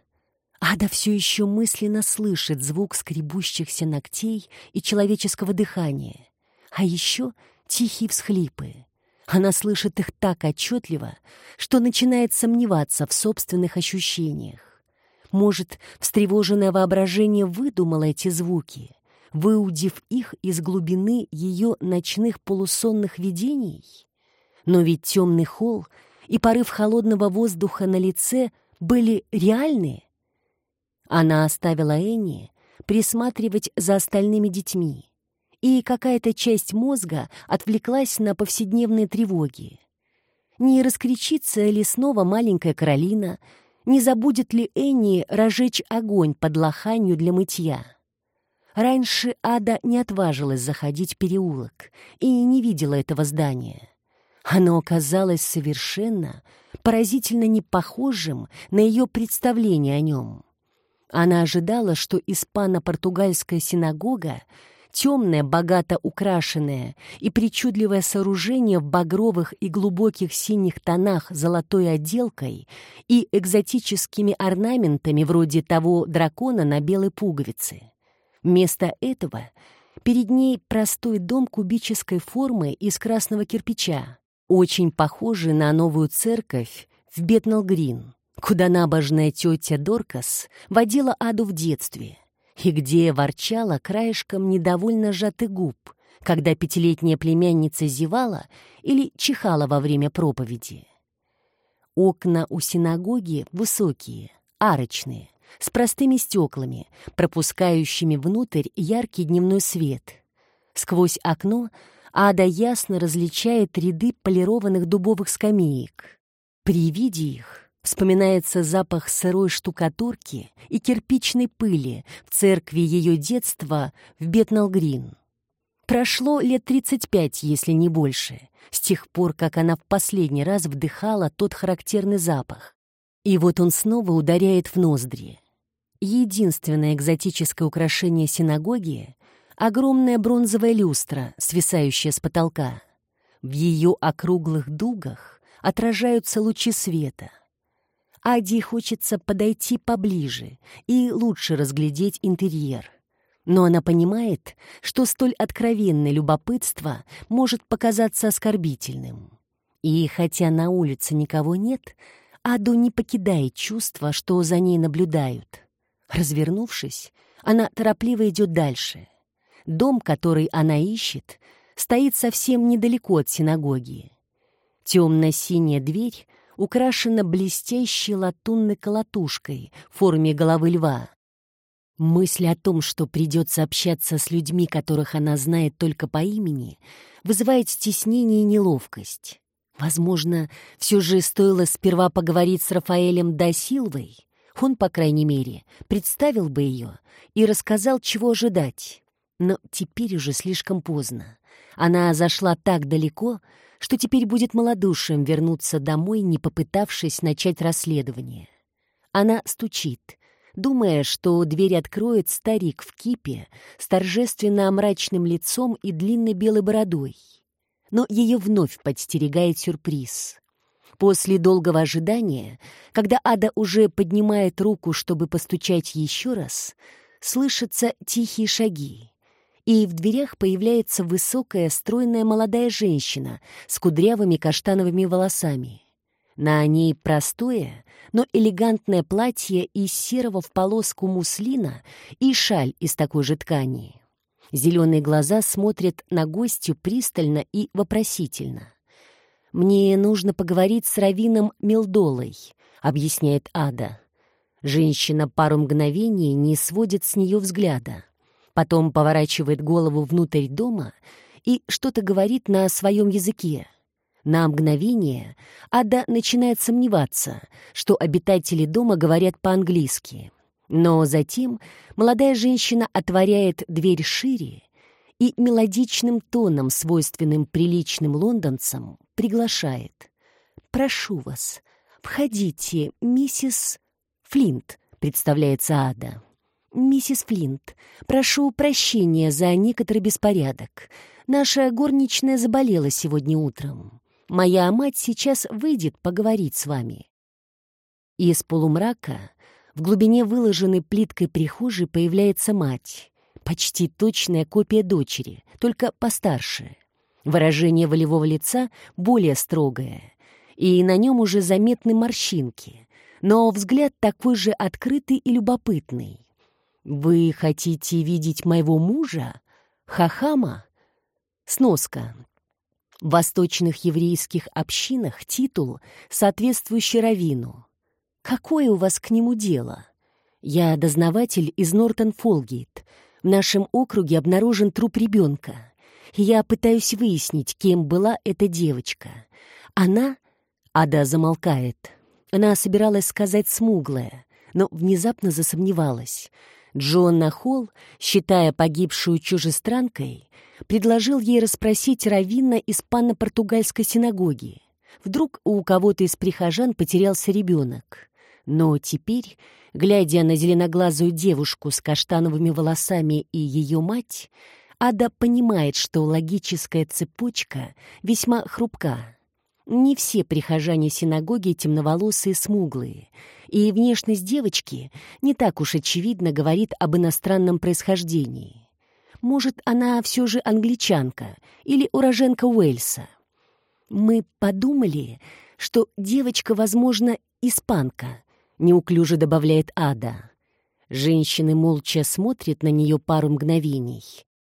Ада все еще мысленно слышит звук скребущихся ногтей и человеческого дыхания, а еще тихие всхлипы. Она слышит их так отчетливо, что начинает сомневаться в собственных ощущениях. Может, встревоженное воображение выдумало эти звуки, выудив их из глубины ее ночных полусонных видений? Но ведь темный холл и порыв холодного воздуха на лице были реальны. Она оставила Энни присматривать за остальными детьми и какая-то часть мозга отвлеклась на повседневные тревоги. Не раскричится ли снова маленькая Каролина, не забудет ли Энни разжечь огонь под лоханью для мытья. Раньше Ада не отважилась заходить в переулок и не видела этого здания. Оно оказалось совершенно, поразительно не похожим на ее представление о нем. Она ожидала, что испано-португальская синагога темное, богато украшенное и причудливое сооружение в багровых и глубоких синих тонах золотой отделкой и экзотическими орнаментами вроде того дракона на белой пуговице. Вместо этого перед ней простой дом кубической формы из красного кирпича, очень похожий на новую церковь в Бетнелгрин, куда набожная тетя Доркас водила Аду в детстве — и где ворчала краешком недовольно сжатых губ, когда пятилетняя племянница зевала или чихала во время проповеди. Окна у синагоги высокие, арочные, с простыми стеклами, пропускающими внутрь яркий дневной свет. Сквозь окно Ада ясно различает ряды полированных дубовых скамеек. При виде их Вспоминается запах сырой штукатурки и кирпичной пыли в церкви ее детства в Бетналгрин. Прошло лет 35, если не больше, с тех пор, как она в последний раз вдыхала тот характерный запах. И вот он снова ударяет в ноздри. Единственное экзотическое украшение синагоги — огромная бронзовая люстра, свисающая с потолка. В ее округлых дугах отражаются лучи света — Ади хочется подойти поближе и лучше разглядеть интерьер. Но она понимает, что столь откровенное любопытство может показаться оскорбительным. И хотя на улице никого нет, Аду не покидает чувство, что за ней наблюдают. Развернувшись, она торопливо идет дальше. Дом, который она ищет, стоит совсем недалеко от синагоги. Темно-синяя дверь украшена блестящей латунной колотушкой в форме головы льва. Мысль о том, что придется общаться с людьми, которых она знает только по имени, вызывает стеснение и неловкость. Возможно, все же стоило сперва поговорить с Рафаэлем Досилвой. Он, по крайней мере, представил бы ее и рассказал, чего ожидать. Но теперь уже слишком поздно. Она зашла так далеко, что теперь будет малодушием вернуться домой, не попытавшись начать расследование. Она стучит, думая, что дверь откроет старик в кипе с торжественно мрачным лицом и длинной белой бородой. но ее вновь подстерегает сюрприз. После долгого ожидания, когда Ада уже поднимает руку, чтобы постучать еще раз, слышатся тихие шаги, и в дверях появляется высокая, стройная молодая женщина с кудрявыми каштановыми волосами. На ней простое, но элегантное платье из серого в полоску муслина и шаль из такой же ткани. Зеленые глаза смотрят на гостью пристально и вопросительно. «Мне нужно поговорить с Равином Милдолой», — объясняет Ада. Женщина пару мгновений не сводит с нее взгляда. Потом поворачивает голову внутрь дома и что-то говорит на своем языке. На мгновение Ада начинает сомневаться, что обитатели дома говорят по-английски. Но затем молодая женщина отворяет дверь шире и мелодичным тоном, свойственным приличным лондонцам, приглашает. «Прошу вас, входите, миссис Флинт», — представляется Ада. «Миссис Флинт, прошу прощения за некоторый беспорядок. Наша горничная заболела сегодня утром. Моя мать сейчас выйдет поговорить с вами». Из полумрака в глубине выложенной плиткой прихожей появляется мать, почти точная копия дочери, только постарше. Выражение волевого лица более строгое, и на нем уже заметны морщинки, но взгляд такой же открытый и любопытный. «Вы хотите видеть моего мужа? Хахама?» Сноска. В восточных еврейских общинах титул, соответствующий равину. «Какое у вас к нему дело?» «Я дознаватель из Нортон-Фолгейт. В нашем округе обнаружен труп ребенка. Я пытаюсь выяснить, кем была эта девочка. Она...» Ада замолкает. Она собиралась сказать «смуглая», но внезапно засомневалась. Джоанна Холл, считая погибшую чужестранкой, предложил ей расспросить раввина из панно-португальской синагоги. Вдруг у кого-то из прихожан потерялся ребенок. Но теперь, глядя на зеленоглазую девушку с каштановыми волосами и ее мать, Ада понимает, что логическая цепочка весьма хрупка. Не все прихожане синагоги темноволосые смуглые, и внешность девочки не так уж очевидно говорит об иностранном происхождении. Может, она все же англичанка или уроженка Уэльса. Мы подумали, что девочка, возможно, испанка, неуклюже добавляет Ада. Женщины молча смотрят на нее пару мгновений.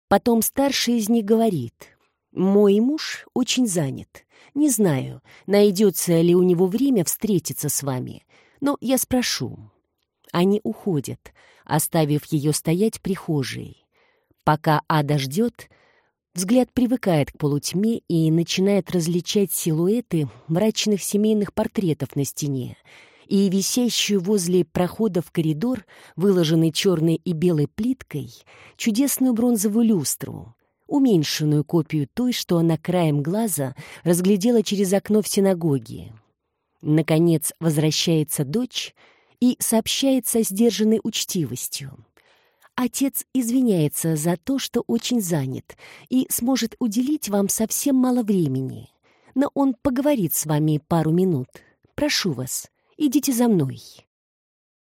Потом старший из них говорит, «Мой муж очень занят. Не знаю, найдется ли у него время встретиться с вами, но я спрошу». Они уходят, оставив ее стоять прихожей. Пока Ада ждет, взгляд привыкает к полутьме и начинает различать силуэты мрачных семейных портретов на стене и висящую возле прохода в коридор, выложенный черной и белой плиткой, чудесную бронзовую люстру, уменьшенную копию той, что она краем глаза разглядела через окно в синагоге. Наконец возвращается дочь и сообщает со сдержанной учтивостью. Отец извиняется за то, что очень занят и сможет уделить вам совсем мало времени, но он поговорит с вами пару минут. Прошу вас, Идите за мной».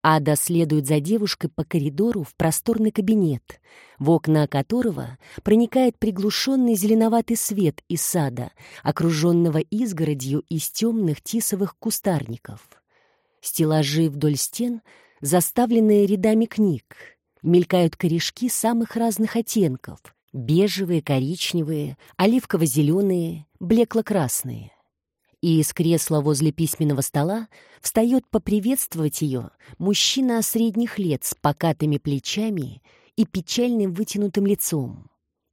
Ада следует за девушкой по коридору в просторный кабинет, в окна которого проникает приглушенный зеленоватый свет из сада, окруженного изгородью из темных тисовых кустарников. Стеллажи вдоль стен, заставленные рядами книг, мелькают корешки самых разных оттенков — бежевые, коричневые, оливково-зеленые, блекло-красные и из кресла возле письменного стола встает поприветствовать ее мужчина средних лет с покатыми плечами и печальным вытянутым лицом.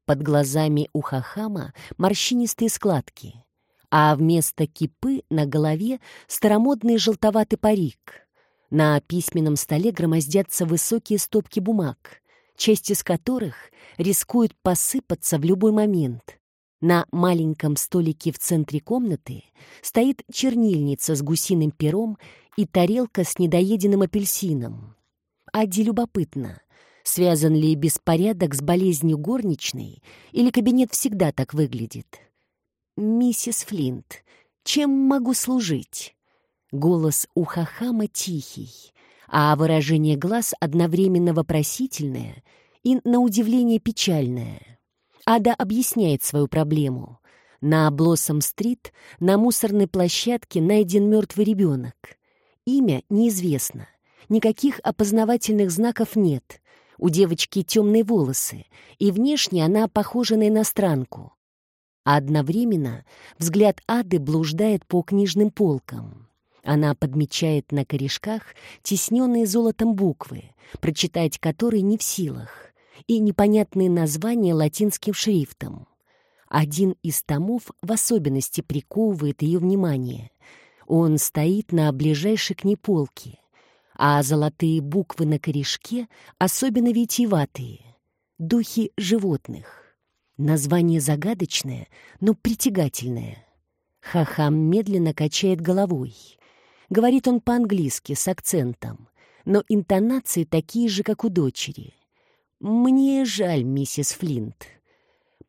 Под глазами у Хахама морщинистые складки, а вместо кипы на голове старомодный желтоватый парик. На письменном столе громоздятся высокие стопки бумаг, часть из которых рискует посыпаться в любой момент — на маленьком столике в центре комнаты стоит чернильница с гусиным пером и тарелка с недоеденным апельсином. Ади любопытно, связан ли беспорядок с болезнью горничной или кабинет всегда так выглядит. миссис Флинт, чем могу служить?» Голос у Хахама тихий, а выражение глаз одновременно вопросительное и, на удивление, печальное. Ада объясняет свою проблему. На Блоссом-стрит на мусорной площадке найден мертвый ребенок. Имя неизвестно. Никаких опознавательных знаков нет. У девочки темные волосы, и внешне она похожа на иностранку. А одновременно взгляд Ады блуждает по книжным полкам. Она подмечает на корешках тесненные золотом буквы, прочитать которые не в силах, и непонятные названия латинским шрифтом. Один из томов в особенности приковывает ее внимание. Он стоит на ближайшей к ней полке, а золотые буквы на корешке особенно витиеватые — духи животных. Название загадочное, но притягательное. Хахам медленно качает головой. Говорит он по-английски с акцентом, но интонации такие же, как у дочери. «Мне жаль, миссис Флинт.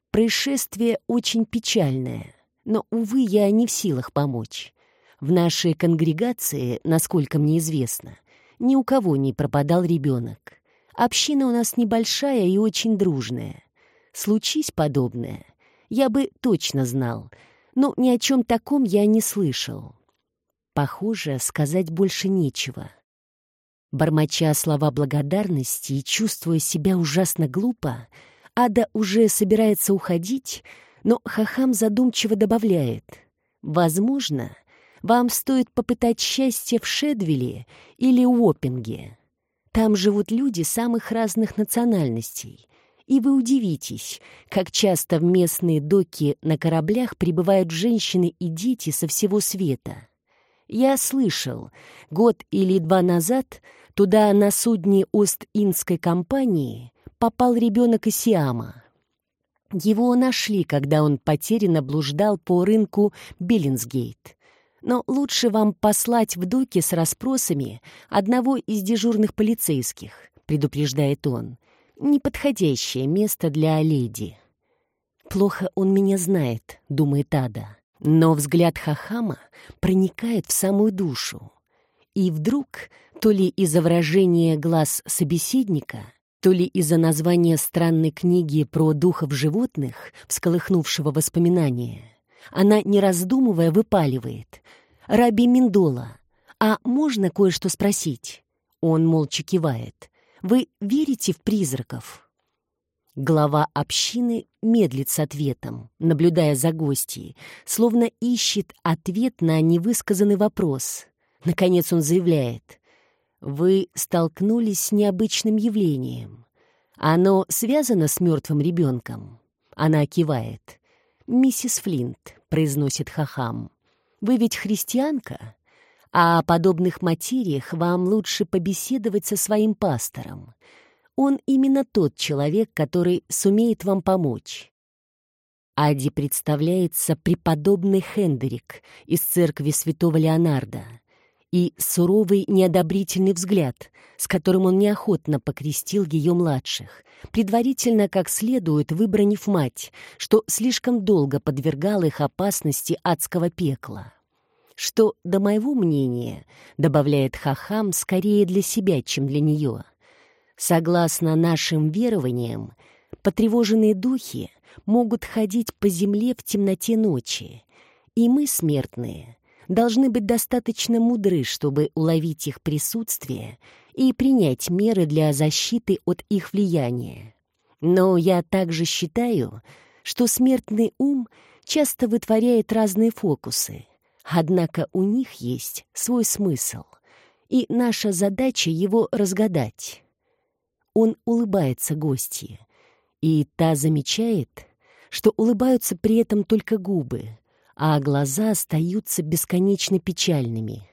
Происшествие очень печальное, но, увы, я не в силах помочь. В нашей конгрегации, насколько мне известно, ни у кого не пропадал ребенок. Община у нас небольшая и очень дружная. Случись подобное, я бы точно знал, но ни о чем таком я не слышал. Похоже, сказать больше нечего. Бормоча слова благодарности и чувствуя себя ужасно глупо, Ада уже собирается уходить, но Хахам задумчиво добавляет. «Возможно, вам стоит попытать счастье в Шедвилле или Уоппинге. Там живут люди самых разных национальностей, и вы удивитесь, как часто в местные доки на кораблях прибывают женщины и дети со всего света». Я слышал, год или два назад туда на судне Ост-Индской компании попал ребенок из Сиама. Его нашли, когда он потерянно блуждал по рынку Биллинсгейт. Но лучше вам послать в доки с расспросами одного из дежурных полицейских, предупреждает он. Неподходящее место для леди. Плохо он меня знает, думает Ада. Но взгляд Хахама проникает в самую душу. И вдруг, то ли из-за выражения глаз собеседника, то ли из-за названия странной книги про духов животных, всколыхнувшего воспоминания, она, не раздумывая, выпаливает. «Раби Миндола, а можно кое-что спросить?» Он молча кивает. «Вы верите в призраков?» Глава общины медлит с ответом, наблюдая за гостьей, словно ищет ответ на невысказанный вопрос. Наконец он заявляет. «Вы столкнулись с необычным явлением. Оно связано с мертвым ребенком?» Она кивает. «Миссис Флинт», — произносит Хахам, — «вы ведь христианка? А о подобных материях вам лучше побеседовать со своим пастором». Он именно тот человек, который сумеет вам помочь. Ади представляется преподобный Хендерик из церкви святого Леонарда и суровый неодобрительный взгляд, с которым он неохотно покрестил ее младших, предварительно как следует выбранив мать, что слишком долго подвергал их опасности адского пекла. Что, до моего мнения, добавляет Хахам скорее для себя, чем для нее — Согласно нашим верованиям, потревоженные духи могут ходить по земле в темноте ночи, и мы, смертные, должны быть достаточно мудры, чтобы уловить их присутствие и принять меры для защиты от их влияния. Но я также считаю, что смертный ум часто вытворяет разные фокусы, однако у них есть свой смысл, и наша задача его разгадать. Он улыбается гостье, и та замечает, что улыбаются при этом только губы, а глаза остаются бесконечно печальными.